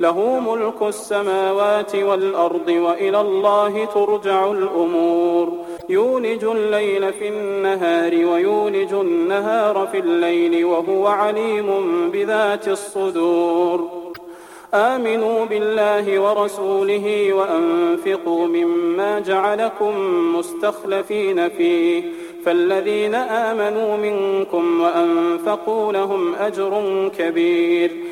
له ملك السماوات والأرض وإلى الله ترجع الأمور. يولج الليل في النهار ويولج النهار في الليل وهو عليم بذات الصدور. آمنوا بالله ورسوله وأنفقوا مما جعلكم مستخلفين فيه. فالذين آمنوا منكم وأنفقوا لهم أجر كبير.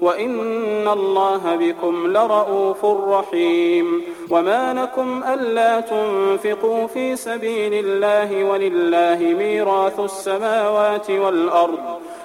وإن الله بكم لرءوف رحيم وما لكم ألا تنفقوا في سبيل الله ولله ميراث السماوات والأرض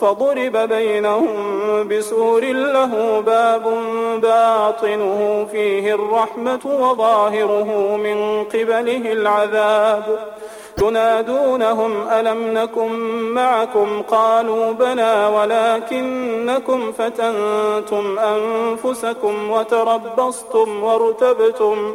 فضرب بينهم بسور له باب باطنه فيه الرحمة وظاهره من قبله العذاب. ينادونهم ألم نكن معكم؟ قالوا بلى ولكنكم فتنتم أنفسكم وتربصتم وارتبتم.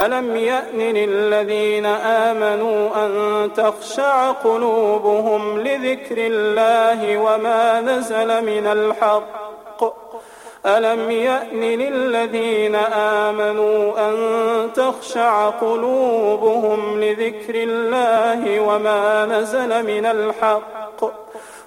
ألم يأن للذين آمنوا أن تخشع قلوبهم لذكر الله وما نزل من الحق؟ ألم يأن للذين آمنوا أن تخشع قلوبهم لذكر الله وما نزل من الحق؟